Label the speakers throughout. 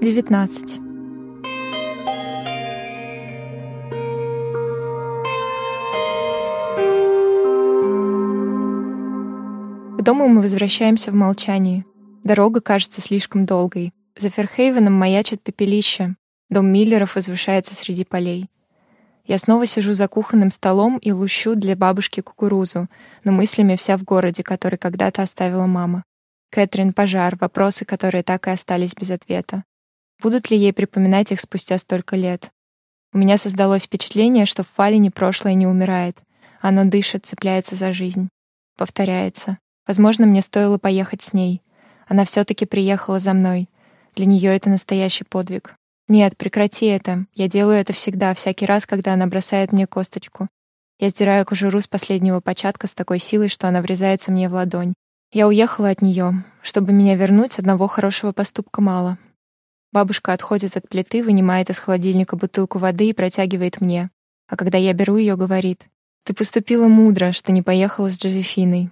Speaker 1: 19. К дому мы возвращаемся в молчании. Дорога кажется слишком долгой. За Ферхейвеном маячит пепелище. Дом Миллеров возвышается среди полей. Я снова сижу за кухонным столом и лущу для бабушки кукурузу, но мыслями вся в городе, который когда-то оставила мама. Кэтрин, пожар, вопросы, которые так и остались без ответа. Будут ли ей припоминать их спустя столько лет? У меня создалось впечатление, что в Фалине прошлое не умирает. Оно дышит, цепляется за жизнь. Повторяется. Возможно, мне стоило поехать с ней. Она все-таки приехала за мной. Для нее это настоящий подвиг. Нет, прекрати это. Я делаю это всегда, всякий раз, когда она бросает мне косточку. Я сдираю кожуру с последнего початка с такой силой, что она врезается мне в ладонь. Я уехала от нее. Чтобы меня вернуть, одного хорошего поступка мало. Бабушка отходит от плиты, вынимает из холодильника бутылку воды и протягивает мне. А когда я беру ее, говорит: "Ты поступила мудро, что не поехала с Джозефиной.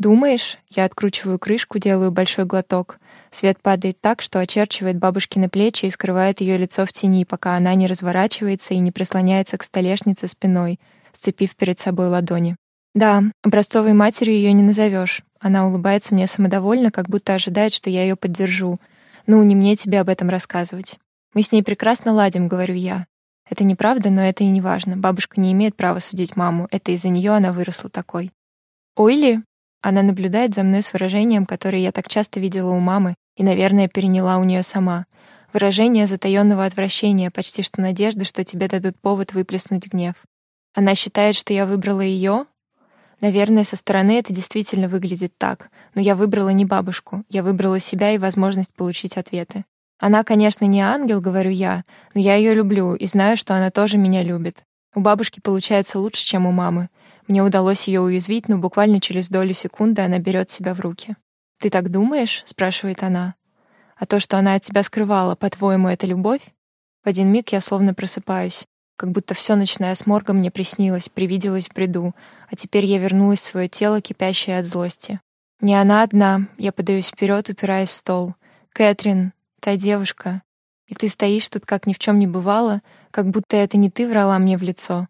Speaker 1: Думаешь? Я откручиваю крышку, делаю большой глоток. Свет падает так, что очерчивает бабушкины плечи и скрывает ее лицо в тени, пока она не разворачивается и не прислоняется к столешнице спиной, сцепив перед собой ладони. Да, образцовой матерью ее не назовешь. Она улыбается мне самодовольно, как будто ожидает, что я ее поддержу. Ну, не мне тебе об этом рассказывать. Мы с ней прекрасно ладим, говорю я. Это неправда, но это и не важно. Бабушка не имеет права судить маму. Это из-за нее она выросла такой. Ойли, она наблюдает за мной с выражением, которое я так часто видела у мамы и, наверное, переняла у нее сама. Выражение затаённого отвращения, почти что надежды, что тебе дадут повод выплеснуть гнев. Она считает, что я выбрала ее. Наверное, со стороны это действительно выглядит так, но я выбрала не бабушку, я выбрала себя и возможность получить ответы. Она, конечно, не ангел, говорю я, но я ее люблю и знаю, что она тоже меня любит. У бабушки получается лучше, чем у мамы. Мне удалось ее уязвить, но буквально через долю секунды она берет себя в руки. «Ты так думаешь?» — спрашивает она. «А то, что она от тебя скрывала, по-твоему, это любовь?» В один миг я словно просыпаюсь, как будто все, начиная с морга, мне приснилось, привиделось в бреду, а теперь я вернулась в свое тело, кипящее от злости. Не она одна, я подаюсь вперед, упираясь в стол. «Кэтрин, та девушка. И ты стоишь тут, как ни в чем не бывало, как будто это не ты врала мне в лицо,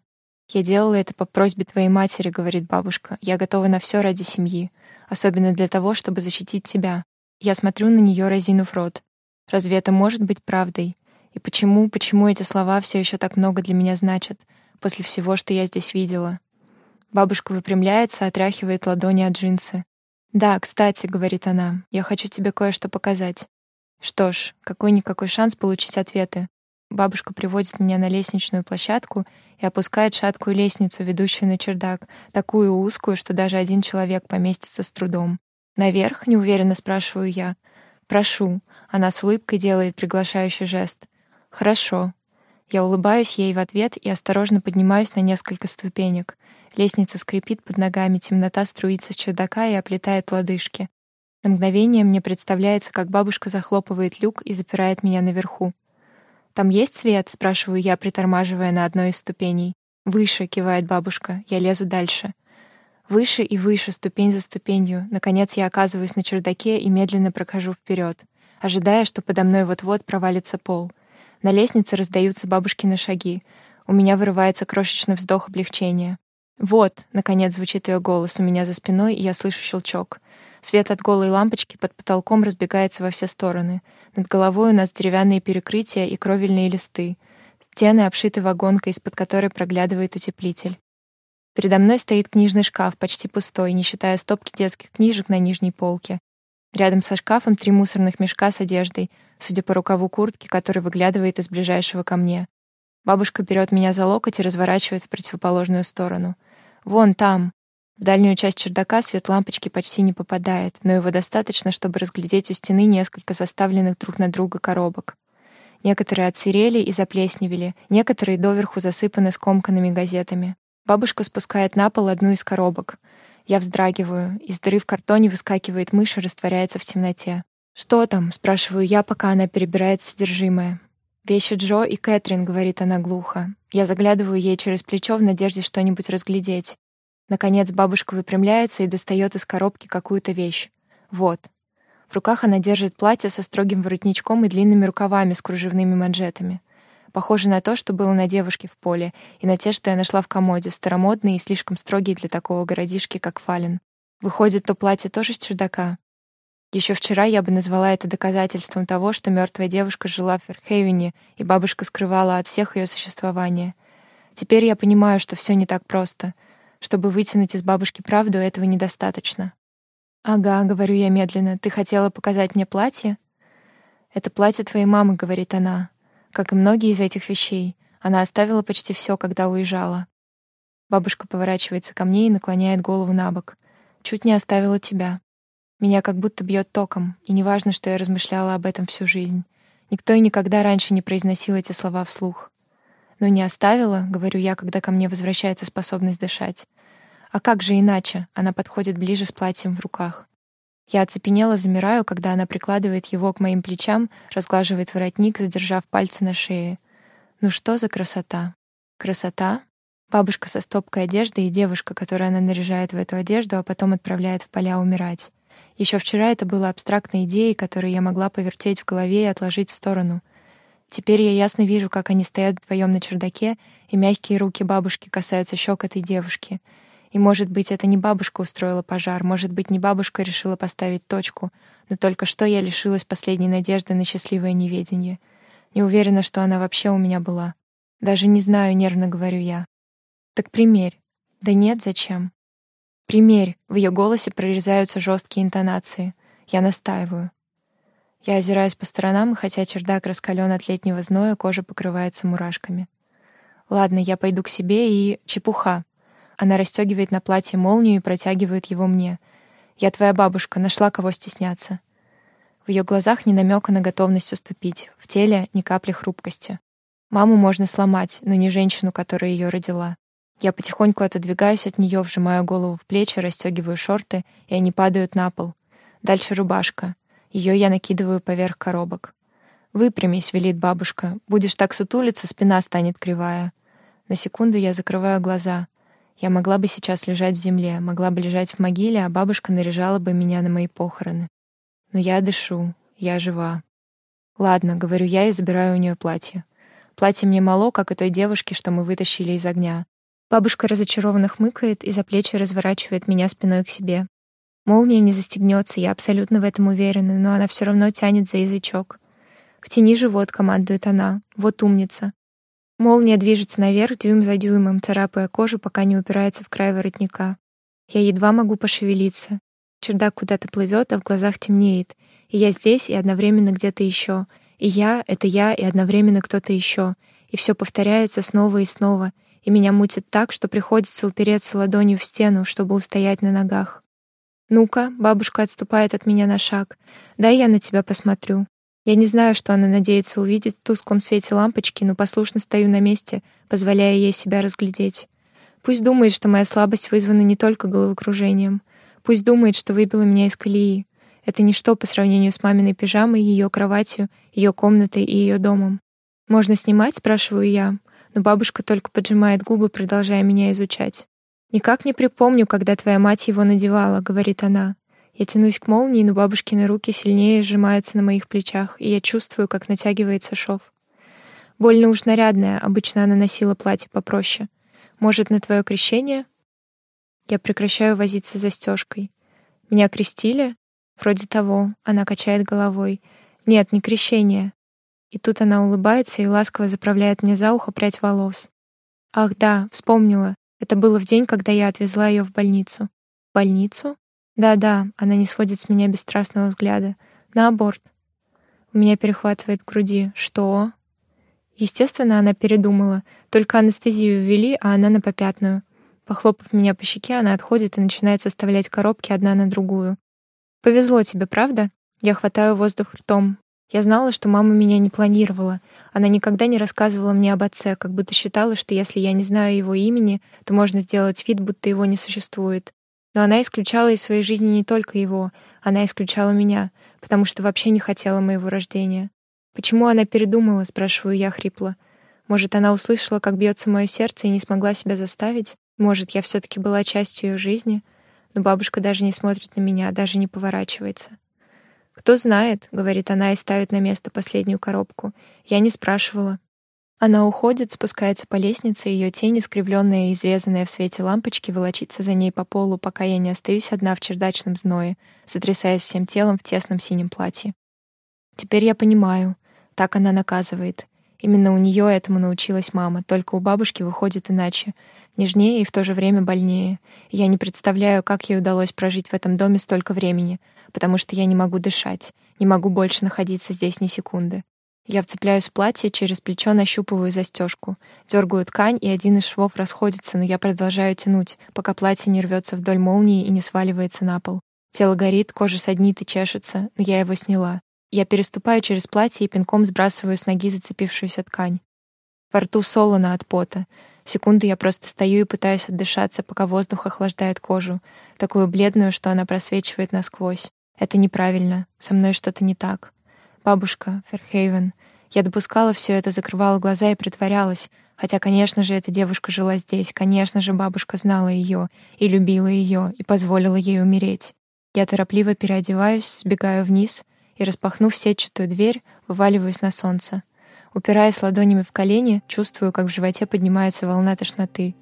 Speaker 1: «Я делала это по просьбе твоей матери», — говорит бабушка. «Я готова на все ради семьи, особенно для того, чтобы защитить тебя». Я смотрю на нее, разинув рот. Разве это может быть правдой? И почему, почему эти слова все еще так много для меня значат, после всего, что я здесь видела? Бабушка выпрямляется, отряхивает ладони от джинсы. «Да, кстати», — говорит она, — «я хочу тебе кое-что показать». Что ж, какой-никакой шанс получить ответы. Бабушка приводит меня на лестничную площадку и опускает шаткую лестницу, ведущую на чердак, такую узкую, что даже один человек поместится с трудом. «Наверх?» — неуверенно спрашиваю я. «Прошу». Она с улыбкой делает приглашающий жест. «Хорошо». Я улыбаюсь ей в ответ и осторожно поднимаюсь на несколько ступенек. Лестница скрипит под ногами, темнота струится с чердака и оплетает лодыжки. На мгновение мне представляется, как бабушка захлопывает люк и запирает меня наверху. «Там есть свет?» — спрашиваю я, притормаживая на одной из ступеней. «Выше», — кивает бабушка. Я лезу дальше. Выше и выше, ступень за ступенью. Наконец я оказываюсь на чердаке и медленно прохожу вперед, ожидая, что подо мной вот-вот провалится пол. На лестнице раздаются бабушкины шаги. У меня вырывается крошечный вздох облегчения. «Вот», — наконец звучит ее голос у меня за спиной, и я слышу щелчок. Свет от голой лампочки под потолком разбегается во все стороны. Над головой у нас деревянные перекрытия и кровельные листы. Стены обшиты вагонкой, из-под которой проглядывает утеплитель. Передо мной стоит книжный шкаф, почти пустой, не считая стопки детских книжек на нижней полке. Рядом со шкафом три мусорных мешка с одеждой, судя по рукаву куртки, который выглядывает из ближайшего ко мне. Бабушка берет меня за локоть и разворачивает в противоположную сторону. «Вон там!» В дальнюю часть чердака свет лампочки почти не попадает, но его достаточно, чтобы разглядеть у стены несколько составленных друг на друга коробок. Некоторые отсырели и заплесневели, некоторые доверху засыпаны скомканными газетами. Бабушка спускает на пол одну из коробок. Я вздрагиваю. Из дыры в картоне выскакивает мышь и растворяется в темноте. «Что там?» — спрашиваю я, пока она перебирает содержимое. «Вещи Джо и Кэтрин», — говорит она глухо. Я заглядываю ей через плечо в надежде что-нибудь разглядеть. Наконец бабушка выпрямляется и достает из коробки какую-то вещь. Вот. В руках она держит платье со строгим воротничком и длинными рукавами с кружевными манжетами. Похоже на то, что было на девушке в поле, и на те, что я нашла в комоде, старомодные и слишком строгие для такого городишки, как Фален. Выходит, то платье тоже с чердака. Еще вчера я бы назвала это доказательством того, что мертвая девушка жила в Ферхейвене, и бабушка скрывала от всех ее существование. Теперь я понимаю, что все не так просто. Чтобы вытянуть из бабушки правду, этого недостаточно. «Ага», — говорю я медленно, — «ты хотела показать мне платье?» «Это платье твоей мамы», — говорит она. Как и многие из этих вещей, она оставила почти все, когда уезжала. Бабушка поворачивается ко мне и наклоняет голову на бок. «Чуть не оставила тебя. Меня как будто бьет током, и неважно, что я размышляла об этом всю жизнь. Никто и никогда раньше не произносил эти слова вслух. Но не оставила, говорю я, когда ко мне возвращается способность дышать. А как же иначе? Она подходит ближе с платьем в руках. Я оцепенела, замираю, когда она прикладывает его к моим плечам, разглаживает воротник, задержав пальцы на шее. Ну что за красота? Красота? Бабушка со стопкой одежды и девушка, которую она наряжает в эту одежду, а потом отправляет в поля умирать. Еще вчера это было абстрактной идеей, которую я могла повертеть в голове и отложить в сторону. Теперь я ясно вижу, как они стоят вдвоем на чердаке, и мягкие руки бабушки касаются щек этой девушки. И, может быть, это не бабушка устроила пожар, может быть, не бабушка решила поставить точку, но только что я лишилась последней надежды на счастливое неведение. Не уверена, что она вообще у меня была. Даже не знаю, нервно говорю я. Так примерь. Да нет, зачем? «Примерь!» — в ее голосе прорезаются жесткие интонации. Я настаиваю. Я озираюсь по сторонам, и хотя чердак раскален от летнего зноя, кожа покрывается мурашками. Ладно, я пойду к себе и... Чепуха. Она расстегивает на платье молнию и протягивает его мне. Я твоя бабушка, нашла кого стесняться. В ее глазах ни намека на готовность уступить, в теле ни капли хрупкости. Маму можно сломать, но не женщину, которая ее родила. Я потихоньку отодвигаюсь от нее, вжимаю голову в плечи, расстегиваю шорты, и они падают на пол. Дальше рубашка. Ее я накидываю поверх коробок. «Выпрямись», — велит бабушка. «Будешь так сутулиться, спина станет кривая». На секунду я закрываю глаза. Я могла бы сейчас лежать в земле, могла бы лежать в могиле, а бабушка наряжала бы меня на мои похороны. Но я дышу, я жива. «Ладно», — говорю я и забираю у нее платье. Платье мне мало, как и той девушке, что мы вытащили из огня. Бабушка разочарованно хмыкает и за плечи разворачивает меня спиной к себе. Молния не застегнется, я абсолютно в этом уверена, но она все равно тянет за язычок. В тени живот командует она. Вот умница. Молния движется наверх дюйм за дюймом, царапая кожу, пока не упирается в край воротника. Я едва могу пошевелиться. Чердак куда-то плывет, а в глазах темнеет. И я здесь, и одновременно где-то еще. И я — это я, и одновременно кто-то еще. И все повторяется снова и снова — и меня мутит так, что приходится упереться ладонью в стену, чтобы устоять на ногах. «Ну-ка», — бабушка отступает от меня на шаг, — «дай я на тебя посмотрю». Я не знаю, что она надеется увидеть в тусклом свете лампочки, но послушно стою на месте, позволяя ей себя разглядеть. Пусть думает, что моя слабость вызвана не только головокружением. Пусть думает, что выбила меня из колеи. Это ничто по сравнению с маминой пижамой, ее кроватью, ее комнатой и ее домом. «Можно снимать?» — спрашиваю я но бабушка только поджимает губы, продолжая меня изучать. «Никак не припомню, когда твоя мать его надевала», — говорит она. Я тянусь к молнии, но бабушкины руки сильнее сжимаются на моих плечах, и я чувствую, как натягивается шов. Больно уж нарядная, обычно она носила платье попроще. Может, на твое крещение? Я прекращаю возиться застежкой. Меня крестили? Вроде того. Она качает головой. Нет, не крещение. И тут она улыбается и ласково заправляет мне за ухо прядь волос. Ах да, вспомнила. Это было в день, когда я отвезла ее в больницу. В больницу? Да-да, она не сводит с меня бесстрастного взгляда. На аборт. У меня перехватывает в груди. Что? Естественно, она передумала. Только анестезию ввели, а она на попятную. Похлопав меня по щеке, она отходит и начинает составлять коробки одна на другую. «Повезло тебе, правда?» Я хватаю воздух ртом, я знала, что мама меня не планировала. Она никогда не рассказывала мне об отце, как будто считала, что если я не знаю его имени, то можно сделать вид, будто его не существует. Но она исключала из своей жизни не только его, она исключала меня, потому что вообще не хотела моего рождения. Почему она передумала, спрашиваю я хрипло. Может, она услышала, как бьется мое сердце и не смогла себя заставить? Может, я все таки была частью ее жизни? Но бабушка даже не смотрит на меня, даже не поворачивается. «Кто знает», — говорит она и ставит на место последнюю коробку. «Я не спрашивала». Она уходит, спускается по лестнице, ее тень, искривленная и изрезанная в свете лампочки, волочится за ней по полу, пока я не остаюсь одна в чердачном зное, сотрясаясь всем телом в тесном синем платье. Теперь я понимаю. Так она наказывает. Именно у нее этому научилась мама, только у бабушки выходит иначе. Нежнее и в то же время больнее. Я не представляю, как ей удалось прожить в этом доме столько времени, потому что я не могу дышать, не могу больше находиться здесь ни секунды. Я вцепляюсь в платье, через плечо нащупываю застежку, дергаю ткань, и один из швов расходится, но я продолжаю тянуть, пока платье не рвется вдоль молнии и не сваливается на пол. Тело горит, кожа саднит и чешется, но я его сняла. Я переступаю через платье и пинком сбрасываю с ноги зацепившуюся ткань. Во рту солоно от пота. Секунды я просто стою и пытаюсь отдышаться, пока воздух охлаждает кожу, такую бледную, что она просвечивает насквозь. Это неправильно. Со мной что-то не так. Бабушка, Ферхейвен. Я допускала все это, закрывала глаза и притворялась. Хотя, конечно же, эта девушка жила здесь. Конечно же, бабушка знала ее и любила ее и позволила ей умереть. Я торопливо переодеваюсь, сбегаю вниз — и, распахнув сетчатую дверь, вываливаюсь на солнце. Упираясь ладонями в колени, чувствую, как в животе поднимается волна тошноты.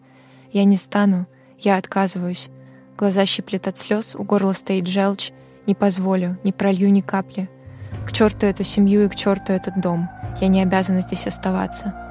Speaker 1: Я не стану, я отказываюсь. Глаза щиплет от слез, у горла стоит желчь. Не позволю, не пролью ни капли. К черту эту семью и к черту этот дом. Я не обязана здесь оставаться.